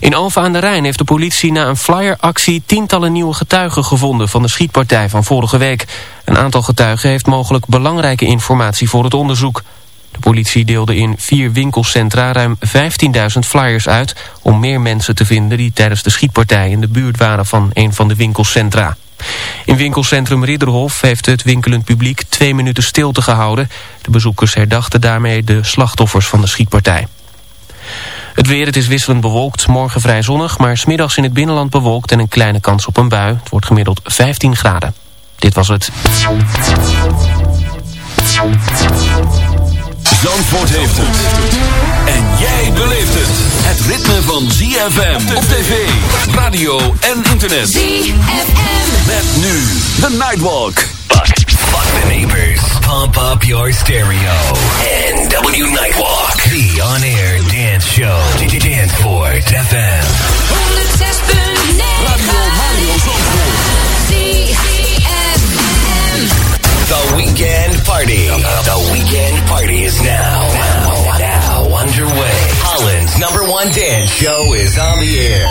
In Alphen aan de Rijn heeft de politie na een flyeractie tientallen nieuwe getuigen gevonden van de schietpartij van vorige week. Een aantal getuigen heeft mogelijk belangrijke informatie voor het onderzoek. De politie deelde in vier winkelcentra ruim 15.000 flyers uit om meer mensen te vinden die tijdens de schietpartij in de buurt waren van een van de winkelcentra. In winkelcentrum Ridderhof heeft het winkelend publiek twee minuten stilte gehouden. De bezoekers herdachten daarmee de slachtoffers van de schietpartij. Het weer, het is wisselend bewolkt, morgen vrij zonnig, maar smiddags in het binnenland bewolkt en een kleine kans op een bui. Het wordt gemiddeld 15 graden. Dit was het. Zandvoort heeft het. En jij beleeft het. Het ritme van ZFM op tv, radio en internet. ZFM. Met nu The Nightwalk. Fuck the neighbors. Pump up your stereo. NW Nightwalk. The on-air dance show. Danceport FM. 106.9 Radio Mario. The weekend party. The weekend party is now. Now, now underway. Holland's number one dance show is on the air.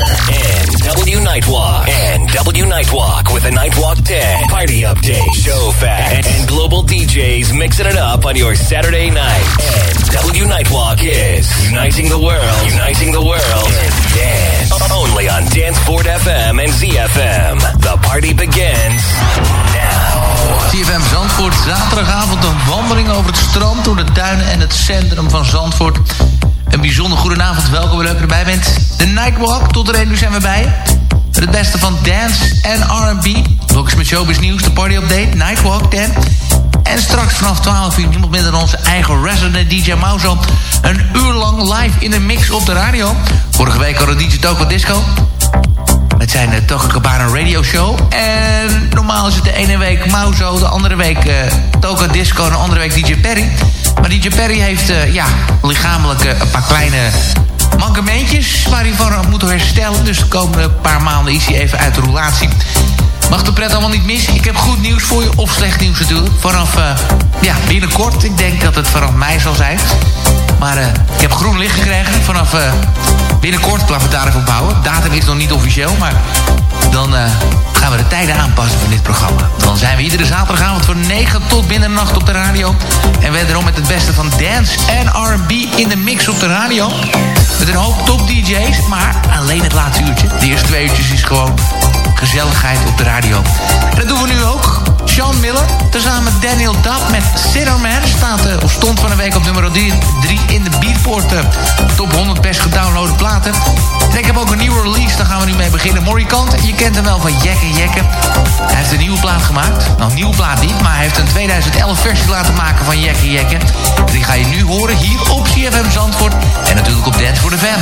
NW Nightwalk. NW Nightwalk with a Nightwalk 10. Party update, show fact, and global DJs mixing it up on your Saturday night. NW Nightwalk is uniting the world. Uniting the world in dance. Only on Danceport FM and ZFM. The party begins now. Zandvoort, zaterdagavond een wandeling over het strand... door de duinen en het centrum van Zandvoort. Een bijzonder goede avond, welkom, leuk dat je erbij bent. De Nightwalk, tot de reden zijn we bij. Het beste van dance en R&B. Blokjes met showbiz nieuws, de party update, Nightwalk 10. En straks vanaf 12 uur niemand minder dan onze eigen resident DJ Mauzo. Een uur lang live in de mix op de radio. Vorige week hadden DJ Toko Disco. Met zijn uh, Toga Cabana Radio Show. En normaal is het de ene week Mauzo, de andere week uh, Toga Disco en de andere week DJ Perry. Maar DJ Perry heeft uh, ja, lichamelijk een paar kleine mankementjes waar hij van moet herstellen. Dus de komende paar maanden is hij even uit de roulatie. Mag de pret allemaal niet missen. Ik heb goed nieuws voor je, of slecht nieuws natuurlijk. Vanaf, uh, ja, binnenkort. Ik denk dat het vanaf mei zal zijn. Maar uh, ik heb groen licht gekregen vanaf uh, binnenkort. Laten we daar even op bouwen. Datum is nog niet officieel, maar dan gaan we de tijden aanpassen van dit programma. Dan zijn we iedere zaterdagavond van 9 tot middernacht op de radio. En wederom met het beste van dance en R&B in de mix op de radio. Met een hoop top DJ's, maar alleen het laatste uurtje. De eerste twee uurtjes is gewoon gezelligheid op de radio. En dat doen we nu ook. Sean Miller, tezamen met Daniel Duff met Sinnerman... Staat, uh, of stond van een week op nummer 3 in de Beatport uh, top 100 best gedownloade platen. En ik heb ook een nieuwe release, daar gaan we nu mee beginnen. Morrie Kant, je kent hem wel van Jekke Jekke. Hij heeft een nieuwe plaat gemaakt. Nou, nieuwe plaat niet, maar hij heeft een 2011 versie laten maken van Jekke Jekke. Die ga je nu horen hier op CFM Zandvoort. En natuurlijk op Dance voor de Fam.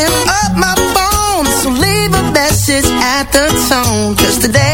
picking up my phone, so leave a message at the tone. Cause today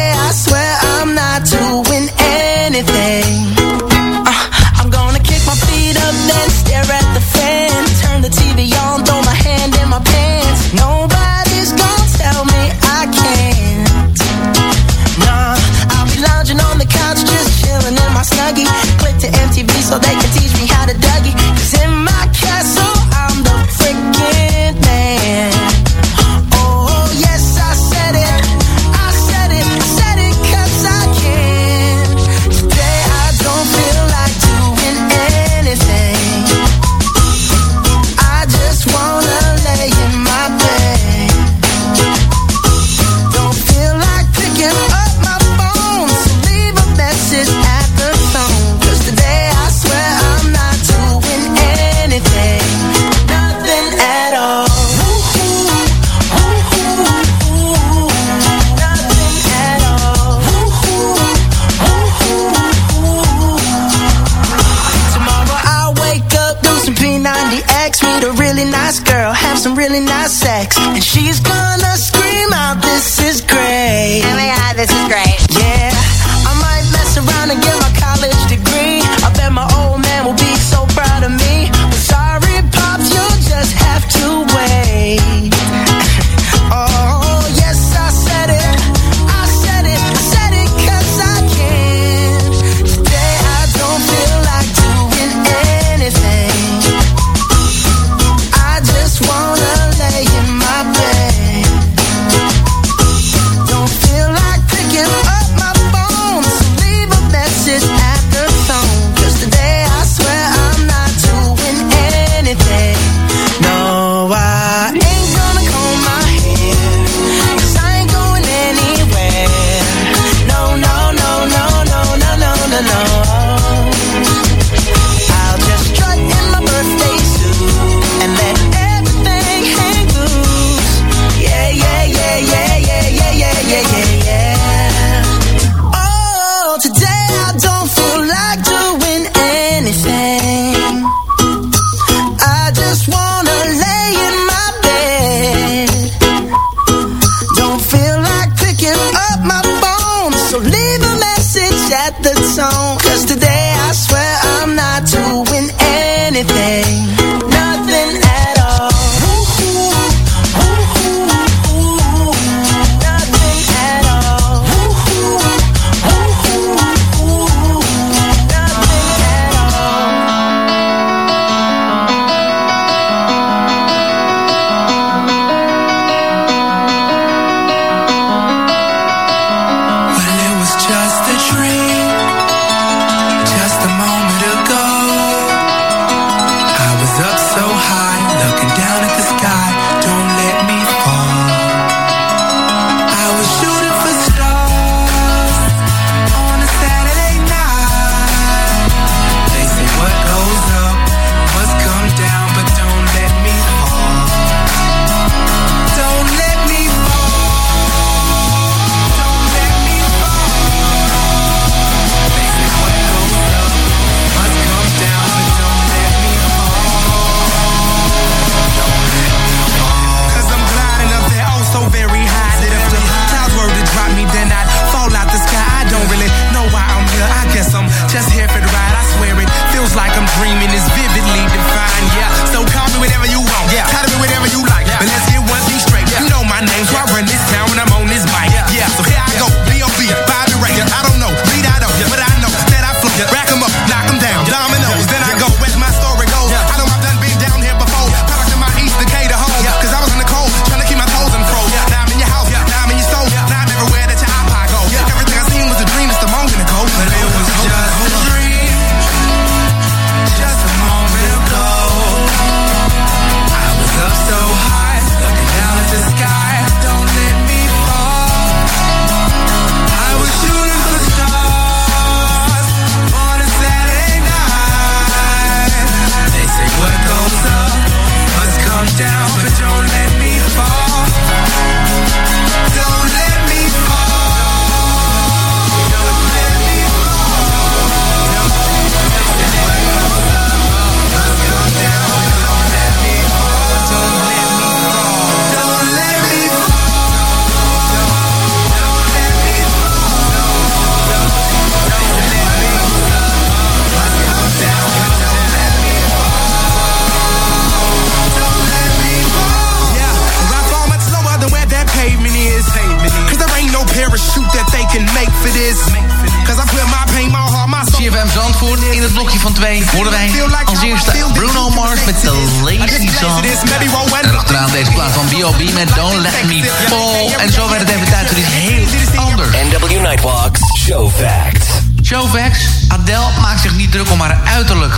Adele maakt zich niet druk om haar uiterlijk.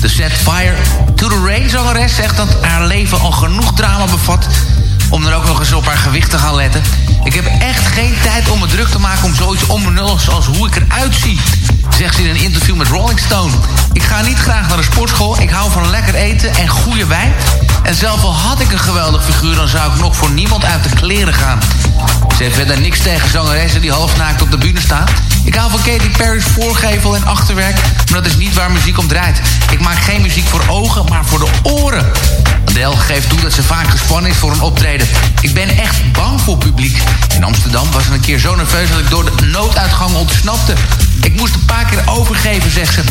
De set Fire to the Rain zangeres zegt dat haar leven al genoeg drama bevat om er ook nog eens op haar gewicht te gaan letten. Ik heb echt geen tijd om me druk te maken om zoiets onbenulligs als hoe ik eruit zie. Zegt ze in een interview met Rolling Stone. Ik ga niet graag naar de sportschool. Ik hou van lekker eten en goede wijn. En zelf al had ik een geweldig figuur... dan zou ik nog voor niemand uit de kleren gaan. Ze heeft verder niks tegen zangeressen die halfnaakt op de bühne staan. Ik hou van Katy Perry's voorgevel en achterwerk... maar dat is niet waar muziek om draait. Ik maak geen muziek voor ogen, maar voor de oren. Adele geeft toe dat ze vaak gespannen is voor een optreden. Ik ben echt bang voor publiek. In Amsterdam was er een keer zo nerveus dat ik door de nooduitgang ontsnapte. Ik moest een paar keer overgeven, zegt ze.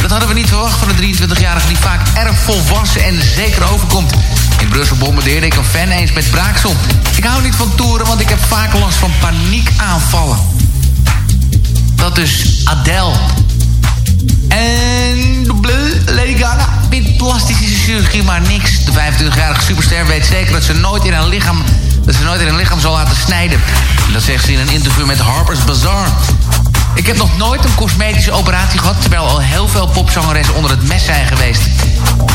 Dat hadden we niet verwacht van een 23-jarige die vaak erg volwassen en zeker overkomt. In Brussel bombardeerde ik een fan eens met braaksel. Ik hou niet van toeren, want ik heb vaak last van paniekaanvallen. Dat is Adele. En Lady Gaga vindt plastische chirurgie maar niks. De 25-jarige superster weet zeker dat ze nooit in haar lichaam dat ze nooit in haar lichaam zal laten snijden. En dat zegt ze in een interview met Harper's Bazaar. Ik heb nog nooit een cosmetische operatie gehad... terwijl al heel veel popzangeressen onder het mes zijn geweest.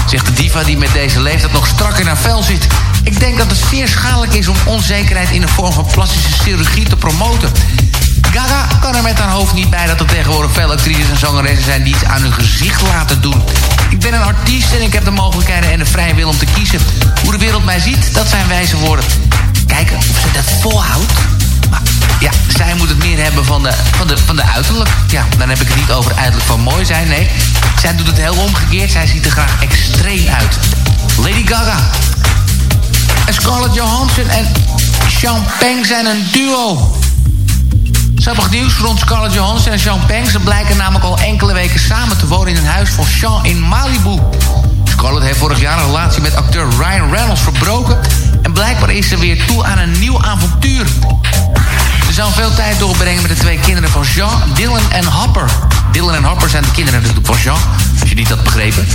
Zegt de diva die met deze leeftijd nog strak in haar vel zit. Ik denk dat het zeer schadelijk is om onzekerheid in de vorm van plastische chirurgie te promoten. Gaga kan er met haar hoofd niet bij dat er tegenwoordig veel actrices en zangeressen zijn die iets aan hun gezicht laten doen. Ik ben een artiest en ik heb de mogelijkheden en de vrije wil om te kiezen. Hoe de wereld mij ziet, dat zijn wijze woorden. Kijken of ze dat volhoudt. Ja, zij moet het meer hebben van de, van, de, van de uiterlijk. Ja, dan heb ik het niet over uiterlijk van mooi zijn, nee. Zij doet het heel omgekeerd. Zij ziet er graag extreem uit. Lady Gaga. En Scarlett Johansson en Peng zijn een duo. Sappig nieuws rond Scarlett Johansson en Peng. Ze blijken namelijk al enkele weken samen te wonen in een huis van Sean in Malibu. Scarlett heeft vorig jaar een relatie met acteur Ryan Reynolds verbroken... en blijkbaar is ze weer toe aan een nieuw avontuur. Ze zou veel tijd doorbrengen met de twee kinderen van Jean, Dylan en Hopper. Dylan en Hopper zijn de kinderen natuurlijk van Jean, als je niet had begrepen.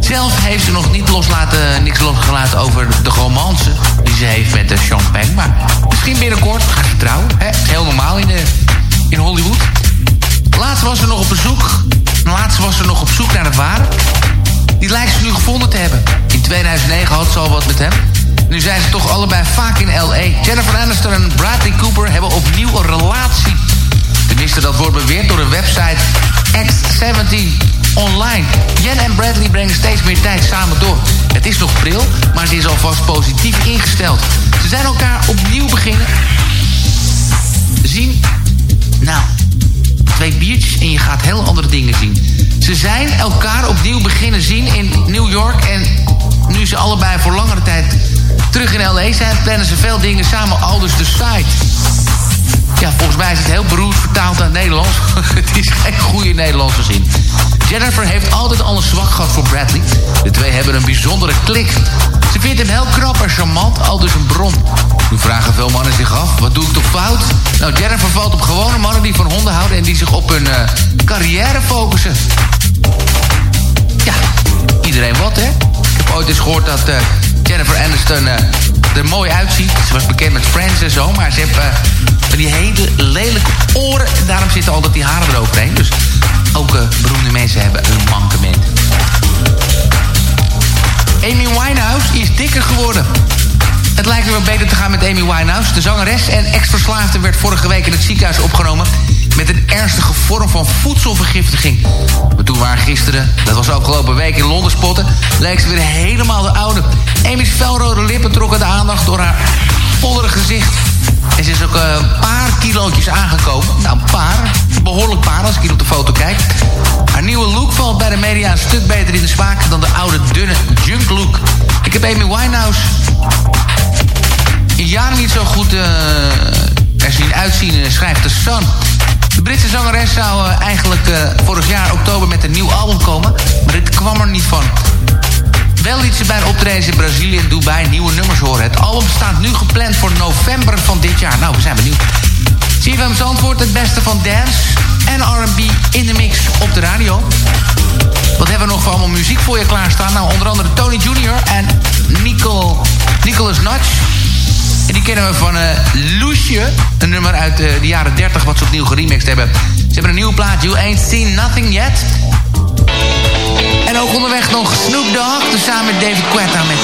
Zelf heeft ze nog niet loslaten, niks losgelaten over de romance die ze heeft met de Sean Penn. Maar misschien binnenkort gaat ze trouwen. Hè? Heel normaal in, de, in Hollywood. Laatst was ze nog op bezoek. Laatst was ze nog op zoek naar het ware. Die lijkt ze nu gevonden te hebben. In 2009 had ze al wat met hem. Nu zijn ze toch allebei vaak in L.A. Jennifer Aniston en Bradley Cooper hebben opnieuw een relatie. Tenminste, dat wordt beweerd door de website X17 Online. Jen en Bradley brengen steeds meer tijd samen door. Het is nog pril, maar ze is alvast positief ingesteld. Ze zijn elkaar opnieuw beginnen. Zien? Nou, twee biertjes en je gaat heel andere dingen zien. Ze zijn elkaar opnieuw beginnen zien in New York... en nu ze allebei voor langere tijd terug in L.A. zijn... plannen ze veel dingen samen, aldus de site. Ja, volgens mij is het heel beroerd vertaald naar Nederlands. het is geen goede Nederlandse zin. Jennifer heeft altijd al een zwak gehad voor Bradley. De twee hebben een bijzondere klik. Ze vindt hem heel knap en charmant, al dus een bron. Nu vragen veel mannen zich af, wat doe ik toch fout? Nou, Jennifer valt op gewone mannen die van honden houden... en die zich op hun uh, carrière focussen. Ja, iedereen wat, hè? Ik heb ooit eens gehoord dat uh, Jennifer Aniston uh, er mooi uitziet. Ze was bekend met Friends en zo, maar ze heeft uh, die hele lelijke oren. En daarom zitten altijd die haren eroverheen. Dus ook uh, beroemde mensen hebben een mankement. Amy Winehouse is dikker geworden. Het lijkt weer beter te gaan met Amy Winehouse. De zangeres en ex-verslaafde werd vorige week in het ziekenhuis opgenomen... met een ernstige vorm van voedselvergiftiging. Maar toen waren gisteren, dat was afgelopen week in Londen spotten... leek ze weer helemaal de oude. Amy's felrode lippen trokken de aandacht door haar vollere gezicht. En ze is ook een paar kilootjes aangekomen. Nou, een paar. Behoorlijk paar als ik hier op de foto kijk. Haar nieuwe look valt bij de media een stuk beter in de smaak... dan de oude, dunne junk look. Ik heb Amy Winehouse in jaren niet zo goed uh, er zien uitzien, schrijft de Sun. De Britse zangeres zou uh, eigenlijk uh, vorig jaar oktober met een nieuw album komen... maar dit kwam er niet van. Wel liet ze bij een in Brazilië en Dubai nieuwe nummers horen. Het album staat nu gepland voor november van dit jaar. Nou, we zijn benieuwd. CFM Zandvoort, het beste van dance en R&B in de mix op de radio. Wat hebben we nog voor allemaal muziek voor je klaarstaan? Nou, onder andere Tony Jr. en Nicole, Nicholas Notch. En die kennen we van uh, Loesje. Een nummer uit uh, de jaren 30 wat ze opnieuw geremixed hebben. Ze hebben een nieuwe plaat, You Ain't Seen Nothing Yet. En ook onderweg nog Snoop Dogg. Samen met David Quetta met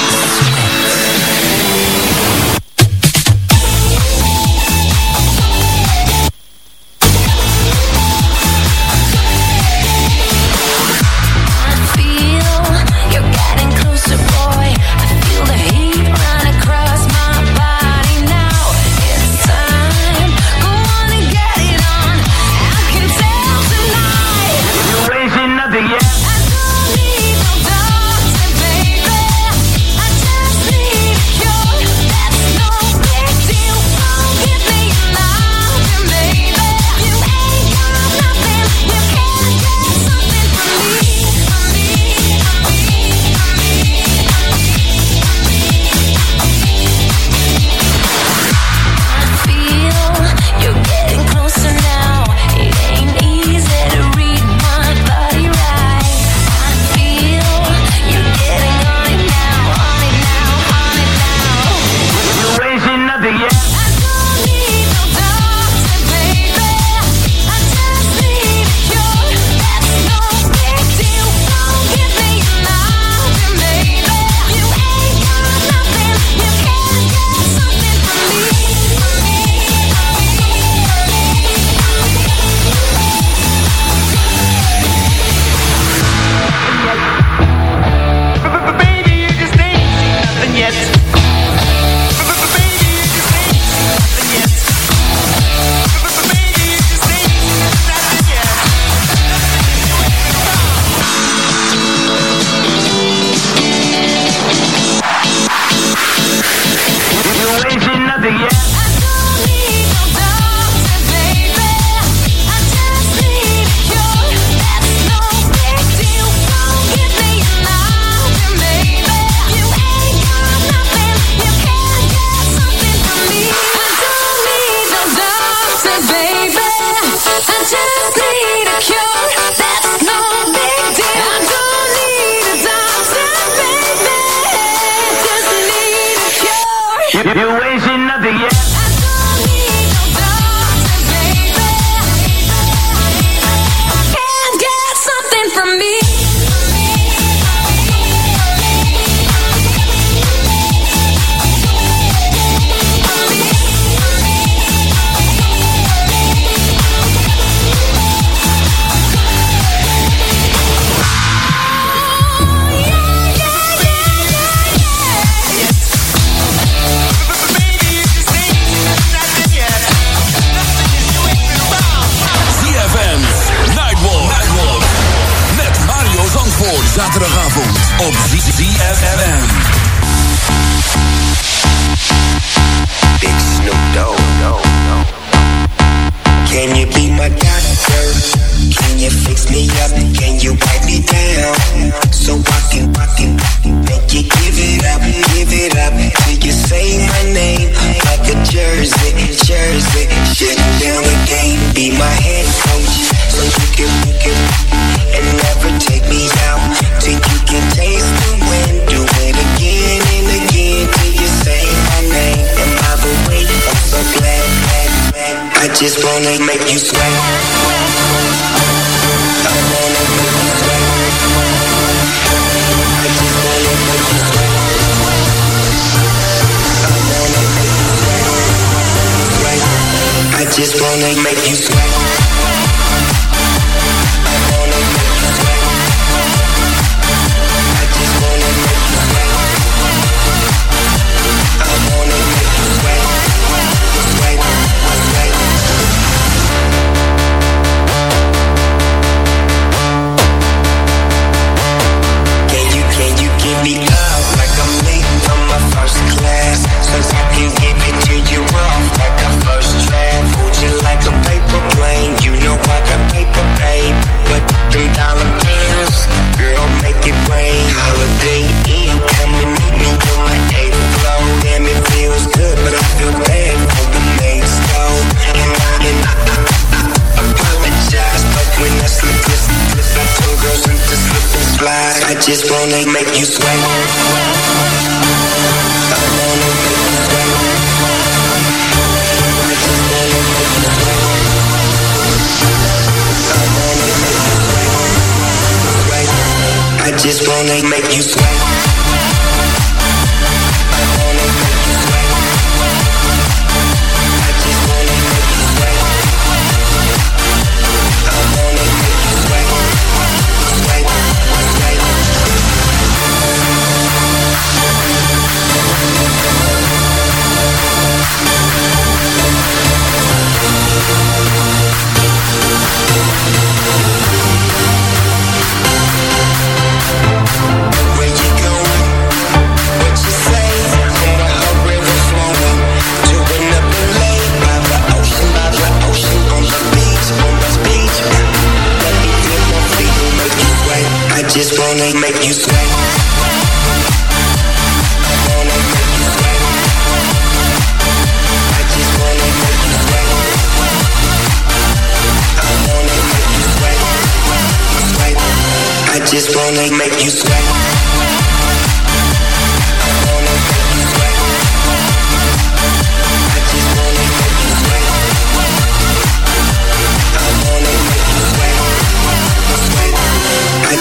wanna make you sweat.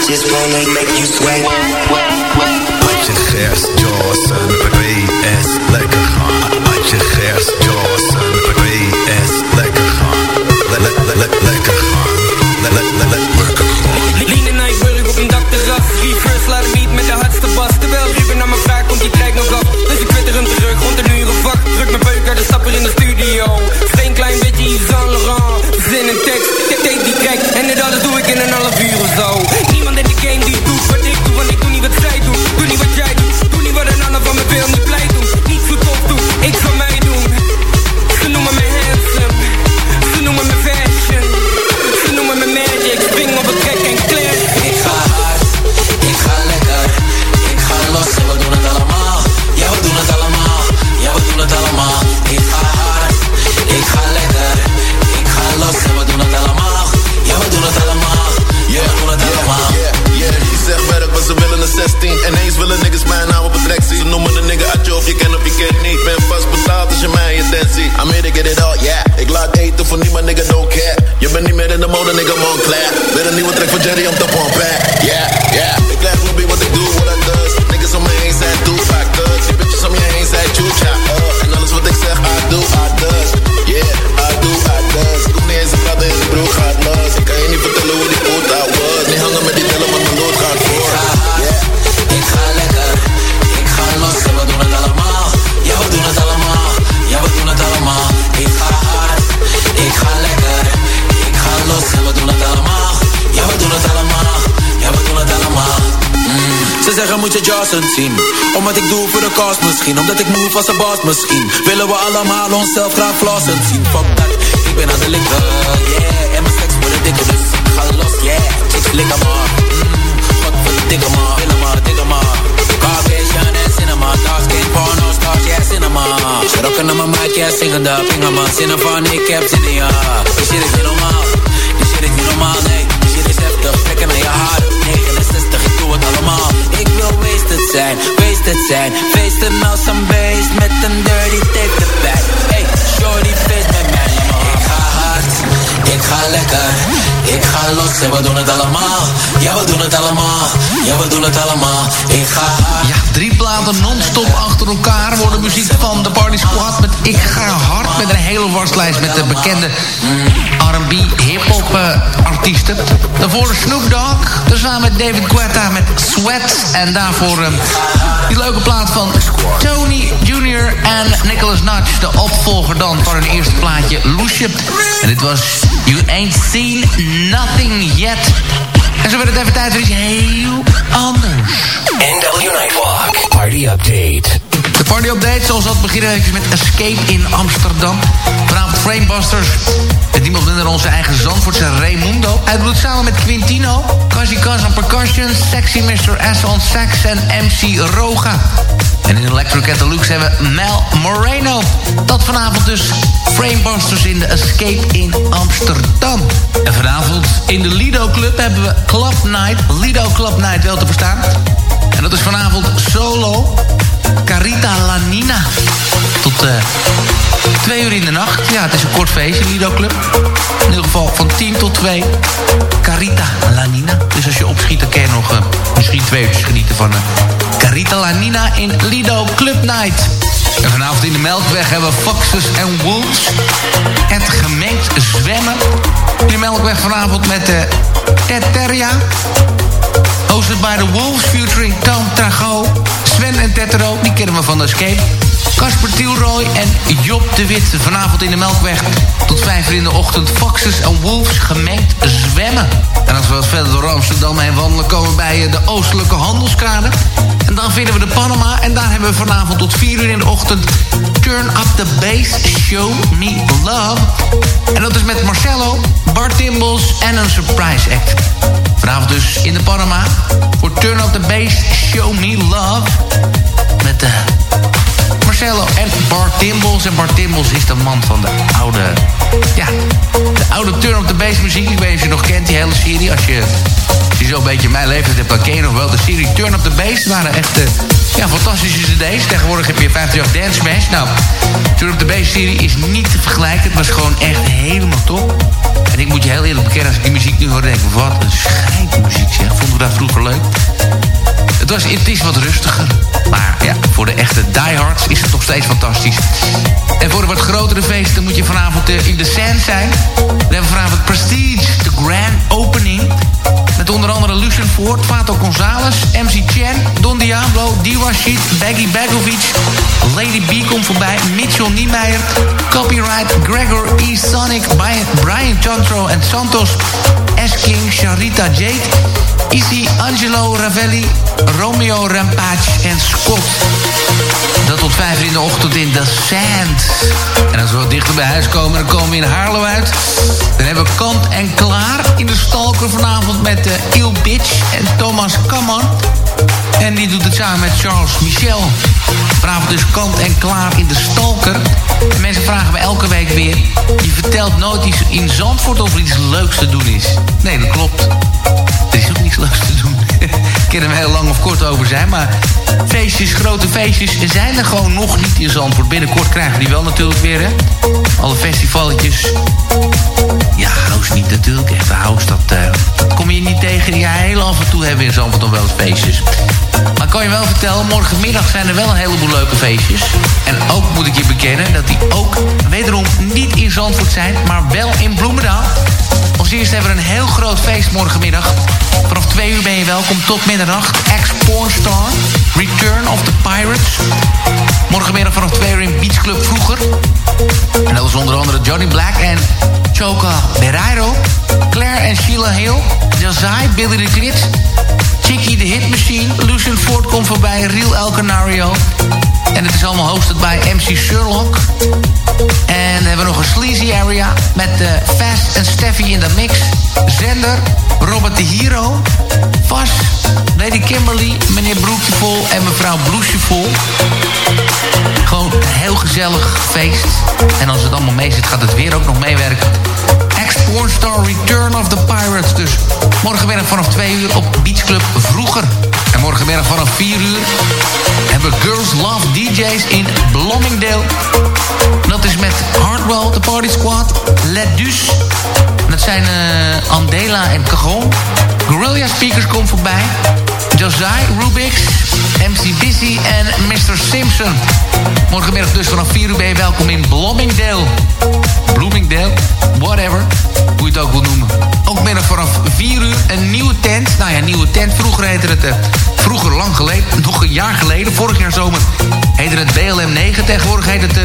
Just wanna make you sweat. Uit je gers, Johnson, PS, lekker gaan. Uit je gers, Johnson, PS, lekker gaan. Le le le le lekker gaan. Le le le le lekker gaan. Lean in Nijburg op een dakterras Reverse laat hem niet met de hardste bas Terwijl Ruben naar me vraagt komt die track nog af Dus ik twitter hem terug rond een uur of vak Druk mijn uit de stapper in de studio Steen klein beetje Yves Saint Laurent Zin en tekst, deed die track En dit alles doe ik in een half uur of zo de game die doet 16. Ineens willen niggas mij nou op het zien. Ze noemen de nigga uit je of je kent of je kent niet. Ben vast betaald als je mij in tent ziet. I'm here to get it all, yeah. Ik laat eten voor niemand, nigga, don't care. Je bent niet meer in de mode, nigga, Montclair. Weer een nieuwe track van Jerry om te pompen. Yeah, yeah. Ik krijg lobby wat ik doe, wat ik does. Niggas om me heen zijn thugs. Die bitches om je heen zijn. Uh. En alles wat ik zeg, I do, I does. Yeah, I do, I does. Ik hoef niet eens praten in de broek Ze zeggen moet je Johnson zien? Omdat ik doe voor de kost misschien. Omdat ik move als een boss misschien. Willen we allemaal onszelf graag flossen zien Fuck dat, ik ben aan de linker, yeah. En mijn seks worden dikker dus ik ga los, yeah. Chicks likken maar, mm, godverdikke maar Willen maar, dikke maar Caucasian en cinema. Dark skin, porno stars, yeah cinema. Ze rocken naar mijn mic, yeah zingende Pingen man, zinnen van ik heb zin in ja Die shit is niet normaal, die shit is niet normaal, nee. Die shit is heftig, trekken naar je haren allemaal. Ik wil wasted zijn, wasted zijn. Feesten als een beest met een dirty tape erbij. Hey, shorty feest met mij. Ik ga hard, ik ga lekker, ik ga los en we doen het allemaal. Ja, we doen het allemaal, ja, we doen het allemaal. Ik ga. Ja, drie platen non-stop achter elkaar worden muziek van de Party Squad met Ik Ga Hard. Met een hele worstlijst met de bekende R&B hip-hop eh, artiesten. Daarvoor Snoop Dogg, tezamen met David Guetta met Sweat. En daarvoor eh, die leuke plaat van Tony Jr. en Nicholas Nudge. De opvolger dan van hun eerste plaatje Loesje. En dit was You Ain't Seen Nothing Yet. En zo werd het even tijd voor iets heel anders. NW Nightwalk. Party update. De party update, zoals dat beginnen even met Escape in Amsterdam. Vanavond Framebusters. Met niemand minder onze eigen Zandvoortse Raimundo. Hij doet samen met Quintino. Kazi Kaz aan percussion. Sexy Mr. S on sax en MC Roga. En in Electric at the Lux hebben we Mel Moreno. Dat vanavond dus Framebusters in de Escape in Amsterdam. En vanavond in de Lido Club hebben we Club Night. Lido Club Night wel te verstaan. En dat is vanavond solo Carita Lanina. Tot uh, twee uur in de nacht. Ja, het is een kort feestje, Lido Club. In ieder geval van 10 tot 2. Carita Lanina. Dus als je opschiet, dan kan je nog uh, misschien twee uurtjes genieten van uh, Carita Lanina in Lido Club Night. En vanavond in de Melkweg hebben we Foxes and Wolves. Het gemengd zwemmen. In de Melkweg vanavond met uh, Teteria. Hosted by the Wolves featuring Tom Trago. Sven en Tetero, die kennen we van de Escape. Casper Tielroy en Job de Wit. Vanavond in de Melkweg tot vijf uur in de ochtend. Foxes en Wolves gemengd zwemmen. En als we wat verder door Amsterdam heen wandelen... komen we bij de oostelijke handelskade. En dan vinden we de Panama. En daar hebben we vanavond tot vier uur in de ochtend... Turn Up The Bass, Show Me Love. En dat is met Marcello, Bart Timbals en een surprise act. Vanavond dus in de Panama voor Turn Up The Bass, Show Me Love. Met de Marcello en Bart Timbals. En Bart Timbals is de man van de oude... Ja, de oude Turn Up The Bass muziek. Ik weet niet of je nog kent, die hele serie. Als je, als je zo'n beetje mijn leeftijd hebt, dan ken nog wel de serie Turn Up The Bass. Waren echt uh, ja, fantastische cd's. Tegenwoordig heb je 58 Dance Smash. Nou, Turn Up The Bass serie is niet te vergelijken. Het was gewoon echt helemaal top. En ik moet je heel eerlijk bekennen, als ik die muziek nu hoor, denk ik... wat een scheidmuziek zeg. Vonden we dat vroeger leuk? Het, was, het is wat rustiger. Maar ja, voor de echte diehards is het nog steeds fantastisch. En voor de wat grotere feesten moet je vanavond uh, in de Sand zijn. We hebben vanavond Prestige, de grand opening. Met onder andere Lucian Ford, Fato Gonzalez, MC Chen, Don Diablo, Diwa Sheet, Baggy Bagovic, Lady B komt voorbij, Mitchell Niemeyer, Copyright, Gregor E. Sonic, Brian Chantro en Santos, S. King, Sharita Jade, Easy, Angelo Ravelli, Romeo Rampage en Scott. Dat tot vijf in de ochtend in The Sand. En als we wat dichter bij huis komen, dan komen we in Haarlem uit. Dan hebben we Kant en Klaar in de Stalker vanavond met uh, Il Bitch en Thomas Kamman. En die doet het samen met Charles Michel. Vanavond dus Kant en Klaar in de Stalker. En mensen vragen me elke week weer... je vertelt nooit iets in Zandvoort of er iets leuks te doen is. Nee, dat klopt. Er is ook niets leuks te doen. Kan er heel lang of kort over zijn, maar... feestjes, grote feestjes zijn er gewoon nog niet in Zandvoort. Binnenkort krijgen we die wel natuurlijk weer, hè. Alle festivalletjes. Ja, house niet natuurlijk. Echt, house, dat, uh, kom je niet tegen. Die heel af en toe hebben we in Zandvoort nog wel feestjes. Maar kan je wel vertellen, morgenmiddag zijn er wel een heleboel leuke feestjes. En ook moet ik je bekennen dat die ook wederom niet in Zandvoort zijn, maar wel in Bloemendaal. Eerst hebben we een heel groot feest morgenmiddag. Vanaf twee uur ben je welkom tot middernacht. Ex-Pornstar, Return of the Pirates. Morgenmiddag vanaf twee uur in Beach Club vroeger. En dat was onder andere Johnny Black en Choca Bereiro. Claire en Sheila Hill. Jazai, Billy the Kid. Chicky the Hit Machine. Lucian Ford komt voorbij. Real El Canario. En het is allemaal hosted bij MC Sherlock. En dan hebben we nog een sleazy area met uh, Fast en Steffi in de mix. Zender, Robert de Hero, Vas, Lady Kimberly, meneer Broekjevol en mevrouw Bloesjevol. Gewoon een heel gezellig feest. En als het allemaal mee zit, gaat het weer ook nog meewerken. Ex-Pornstar Return of the Pirates. Dus morgenmiddag vanaf 2 uur op Beach Club vroeger. En morgenmiddag vanaf 4 uur hebben we Girls Love DJ's in Bloomingdale. Dat is met Hardwell, de Party Squad, Let Dus. En dat zijn uh, Andela en Cajon. Guerrilla Speakers komt voorbij. Josiah Rubix, MC Busy en Mr. Simpson. Morgenmiddag dus vanaf 4 uur ben je welkom in Bloomingdale. Bloomingdale, whatever, hoe je het ook wil noemen. Ook middag vanaf 4 uur een nieuwe tent. Nou ja, nieuwe tent. Vroeger heette het, uh, vroeger lang geleden, nog een jaar geleden, vorig jaar zomer, heette het BLM 9. Tegenwoordig heet het, uh,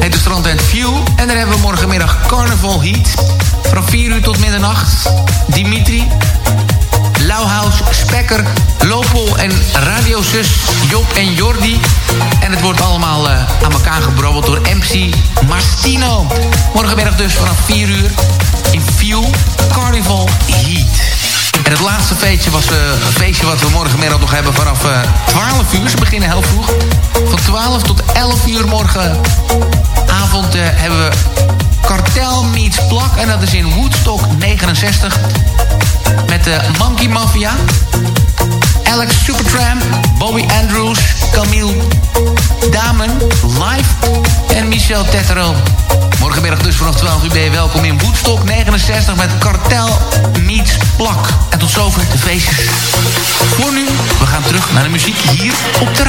heet het strand en View. En dan hebben we morgenmiddag Carnival Heat. Van 4 uur tot middernacht. Dimitri, Lauhaus, Spekker, Lopel en Radiosus, Job en Jordi. En het wordt allemaal uh, aan elkaar gebrobbeld door MC Mastino. Morgenmiddag dus vanaf 4 uur in View Carnival Heat. En het laatste feestje was een feestje wat we morgenmiddag nog hebben vanaf uh, 12 uur. Ze beginnen heel vroeg. Van 12 tot 11 uur morgenavond uh, hebben we Kartel Meets Plak. En dat is in Woodstock 69. Met de Monkey Mafia. Alex Supertramp, Bobby Andrews, Camille Damen, Live en Michel Tetero. Morgenmiddag dus vanaf 12 uur ben je welkom in Woodstock 69 met Kartel Meets Plak. En tot zover de feestjes. Voor nu, we gaan terug naar de muziek hier op de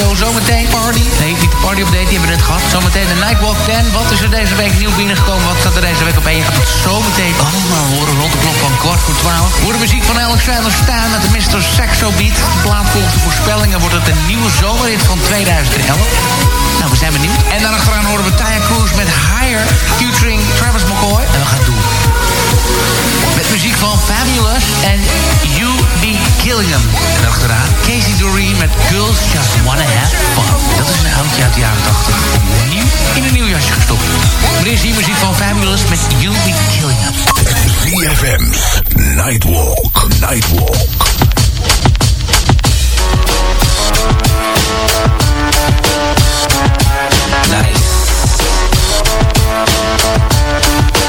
Zometeen party. Nee, niet party update, die hebben we net gehad. Zometeen de Nightwalk 10. Wat is er deze week nieuw binnengekomen? Wat gaat er deze week op één? Je gaat zometeen allemaal horen rond de klok van kwart voor twaalf. Hoor de muziek van Alexander Staan met de Mr. Saxo Beat. De plaat komt de voorspellingen wordt het een nieuwe zomerrit van 2011. Nou, we zijn benieuwd. En dan achteraan horen we Taya Cruise met Higher, featuring Travis McCoy. En we gaan doen. Met muziek van Fabulous en You en achteraan Casey Doreen met Girls Just Wanna Have Fun. Dat is een oudje uit de jaren 80. Nieuw in een nieuw jasje gestopt. Er is hier muziek van Fabulous met You Be. ZFM's Nightwalk. Nightwalk. You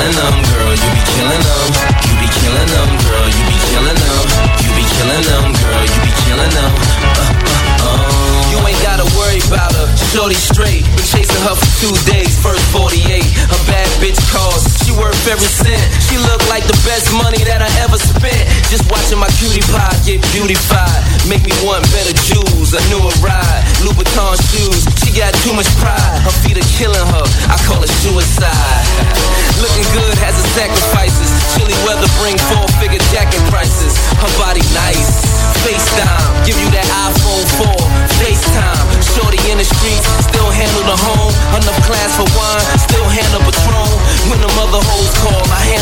killing them, girl. You be killing them. You be killing them, girl. You be killing them. You be killing them, girl. You be killing them. Uh, uh, uh. You ain't gotta worry about her. Shorty straight. Been chasing her for two days. First 48. A bad bitch calls. Worth every cent. She look like the best money that I ever spent. Just watching my cutie pie get beautified. Make me want better jewels. A newer ride. Louboutin shoes. She got too much pride. Her feet are killing her. I call it suicide. Looking good has its sacrifices. Chilly weather bring four figure jacket prices. Her body nice. FaceTime. Give you that iPhone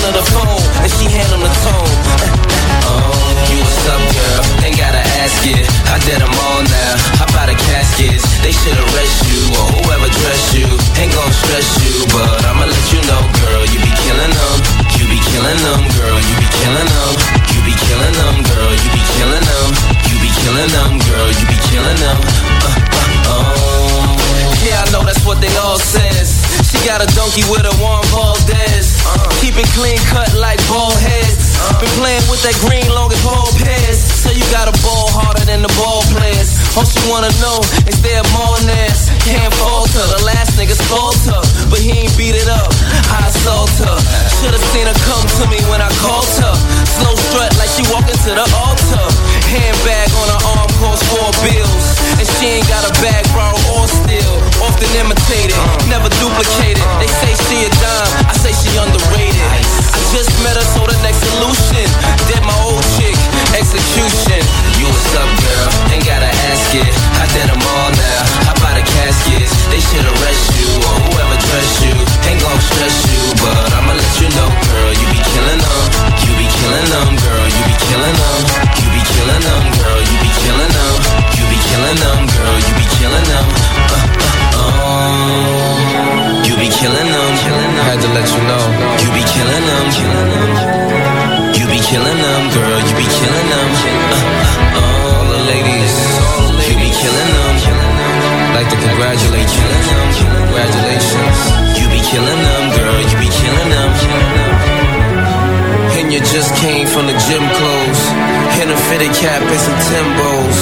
call, the phone. And she handle the tone. Oh, you what's up, girl? Ain't gotta ask it. I did them all now. How about the caskets? They should arrest you or whoever dress you. Ain't gon' stress you, but I'ma let you know, girl. You be killing them. You be killing them, girl. You be killing them. You be killing them, girl. You be killing them. You be killing them, girl. You be killing them. Uh, uh, oh. Yeah, I know that's what they all says. She got a donkey with a Juan Valdez. Keep it clean cut like ball heads. Been playing with that green long as ball pairs. So you got a ball harder than the ball players. All she wanna know is there more nest. Can't falter. The last nigga's falter, but he ain't beat it up. I assault her. Should've seen her come to me when I called her. Slow strut like she walking to the altar. Handbag on her arm costs four bills. And she ain't got a bag borrowed or steal. Often imitated, never duplicated. They say she a dime, I say she underrated. I just met her, so the next solution. Did my old chick, execution. You what's up, girl? Ain't gotta ask it. I did them all now. About the caskets? They should arrest you or whoever dress you. Ain't gon' stress you, but I'ma let you know, girl. You be killing them. You be killing them, girl. You be killing them. You be killing them, girl. You be killing them. You be killing them, girl. You be killing them. Uh, uh, oh. You be killing them. Had to let you know. You be killing them. You be killing them, girl. You be killing them. Uh, uh, all the ladies. You be killing them. Like to congratulate you. Congratulations. You be killing them, girl. You be killing them. And you just came from the gym clothes. In a fitted cap and some Timbos.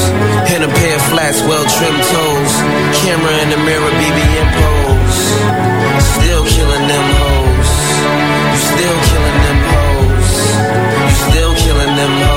In a pair of flats, well trimmed toes. Camera in the mirror, BBM pose. Still killing them hoes. You still killing them hoes. You still killing them hoes.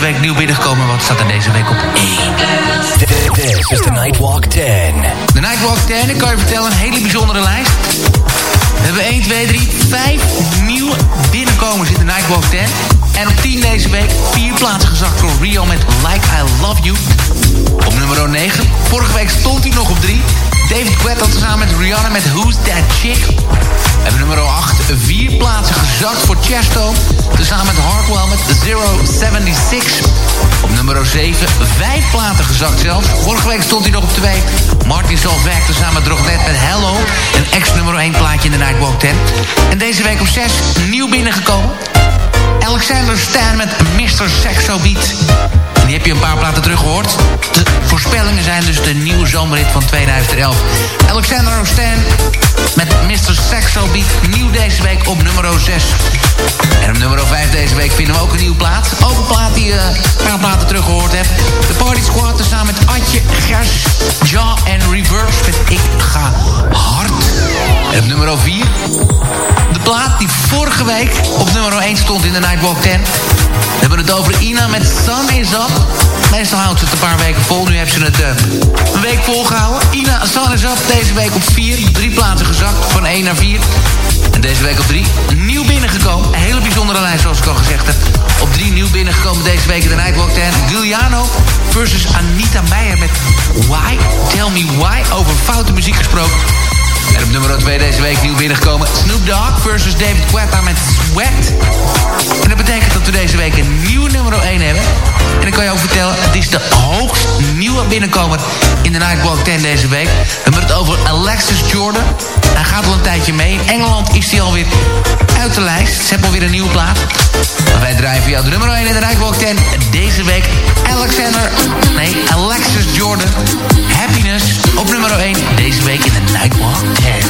Deze week nieuw binnengekomen? Wat staat er deze week op 1? This is the Nightwalk 10. De Nightwalk 10, ik kan je vertellen, een hele bijzondere lijst. We hebben 1, 2, 3, 5 nieuwe binnenkomers in de Nightwalk 10. En op 10 deze week 4 plaatsen gezakt voor Rio met Like I Love You. Op nummer 9, vorige week Rihanna met Who's That Chick. En nummer 8, 4 plaatsen gezakt voor Chesto. Tezamen met Hardwell met 076. Op nummer 7, 5 platen gezakt zelfs. Vorige week stond hij nog op 2. Martin Solveig tezamen met Drognet met Hello. Een ex-nummer 1 plaatje in de Nightwalk 10. En deze week op 6, nieuw binnengekomen. Alexander Stan met Mr. Sexo Beat. Die heb je een paar platen teruggehoord. De voorspellingen zijn dus de nieuwe zomerrit van 2011. Alexander Stan met Mr. Sexo Beat. Nieuw deze week op nummer 6. En op nummer 5 deze week vinden we ook een nieuwe plaat. Ook een plaat die je uh, een paar platen teruggehoord hebt. De Party Squad samen met Atje, Gers, Ja en Reverse met Ik Ga Hard. En op nummer 4 de plaat die vorige week op nummer 1 stond in de Nightwalk 10. We hebben het over Ina met Sun Is Up. Meestal houdt ze het een paar weken vol. Nu heeft ze het uh, een week volgehouden. Ina, Sun Is Up. Deze week op 4. Drie plaatsen gezakt. Van 1 naar 4. En deze week op 3. Nieuw binnengekomen. Een hele bijzondere lijst zoals ik al gezegd heb. Op 3 nieuw binnengekomen deze week in de Nightwalk 10. Giuliano versus Anita Meijer met Why? Tell Me Why. Over foute muziek gesproken. En op nummer 2 deze week nieuw binnengekomen... Snoop Dogg versus David Guetta met Sweat. En dat betekent dat we deze week een nieuwe nummer 1 hebben. En ik kan je ook vertellen, het is de hoogst nieuwe binnenkomer in de Nightwalk 10 deze week. We hebben het over Alexis Jordan. Hij gaat al een tijdje mee. In Engeland is hij alweer uit de lijst. Ze hebben alweer een nieuwe plaat. Wij draaien via de nummer 1 in de Nightwalk 10. Deze week Alexander, nee, Alexis Jordan. Happiness op nummer 1. Deze week in de Nightwalk 10.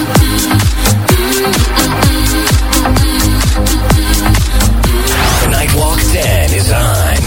The Nightwalk 10 is on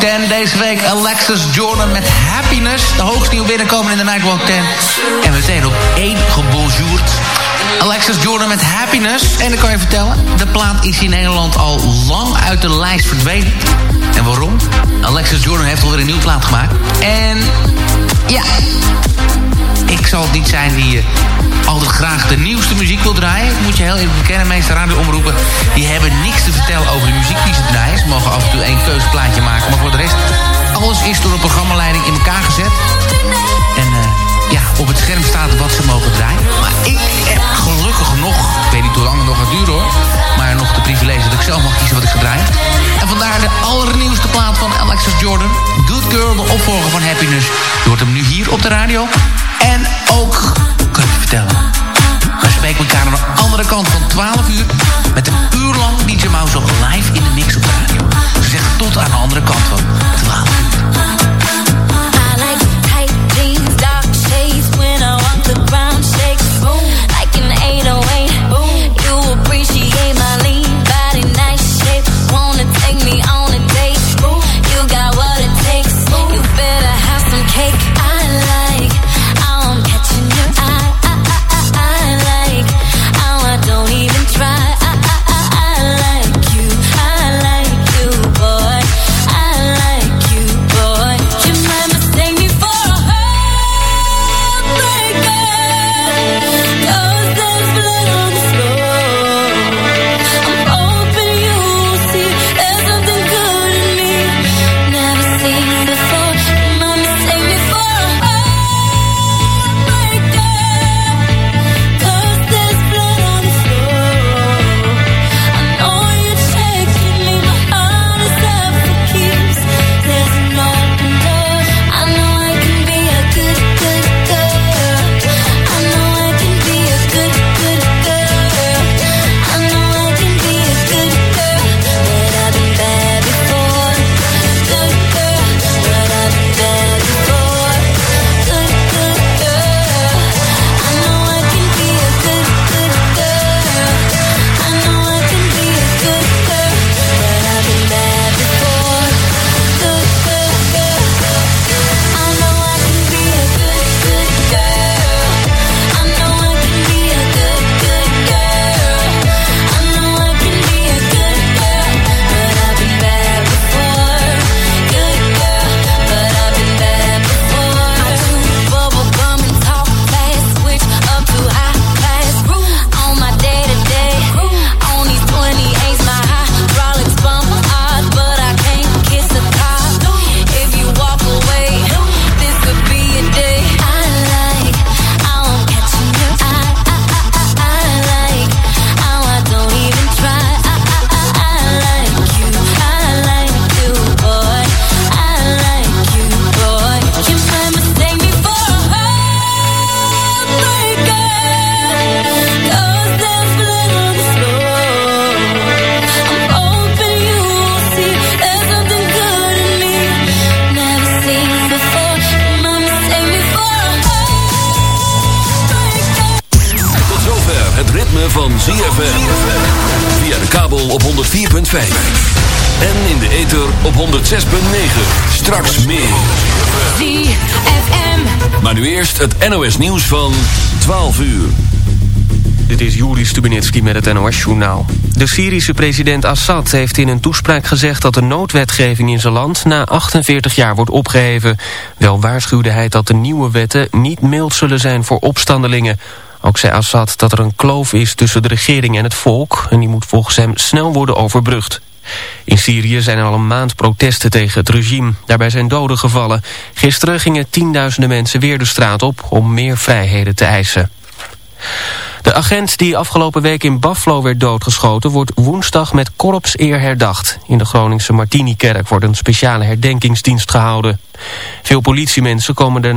Nightwalk 10. Deze week Alexis Jordan met Happiness. De hoogste nieuw binnenkomen in de Nightwalk 10. En meteen op 1 gebonjourd. Alexis Jordan met Happiness. En ik kan je vertellen, de plaat is in Nederland al lang uit de lijst verdwenen. En waarom? Alexis Jordan heeft alweer een nieuw plaat gemaakt. En ja, ik zal het niet zijn die uh, altijd graag de nieuwste muziek wil draaien. Moet je heel even bekennen, meeste radioomroepen... die hebben niks te vertellen over de muziek die ze draaien. Ze mogen af en toe één keuzeplaatje maken, maar voor de rest... alles is door een programmaleiding in elkaar gezet. En uh, ja, op het scherm staat wat ze mogen draaien. Maar ik heb gelukkig nog, ik weet niet hoe lang het nog gaat duren hoor... maar nog de privilege dat ik zelf mag kiezen wat ik ga draaien. En vandaar de allernieuwste plaat van Alexis Jordan. Good Girl, de opvolger van Happiness. Je hoort hem nu hier op de radio... uur... Straks meer. ZFM Maar nu eerst het NOS nieuws van 12 uur. Dit is Juri Stubenitski met het NOS-journaal. De Syrische president Assad heeft in een toespraak gezegd... dat de noodwetgeving in zijn land na 48 jaar wordt opgeheven. Wel waarschuwde hij dat de nieuwe wetten niet mild zullen zijn voor opstandelingen. Ook zei Assad dat er een kloof is tussen de regering en het volk... en die moet volgens hem snel worden overbrugd. In Syrië zijn er al een maand protesten tegen het regime. Daarbij zijn doden gevallen. Gisteren gingen tienduizenden mensen weer de straat op... om meer vrijheden te eisen. De agent die afgelopen week in Buffalo werd doodgeschoten... wordt woensdag met korpseer herdacht. In de Groningse Martini-kerk wordt een speciale herdenkingsdienst gehouden. Veel politiemensen komen er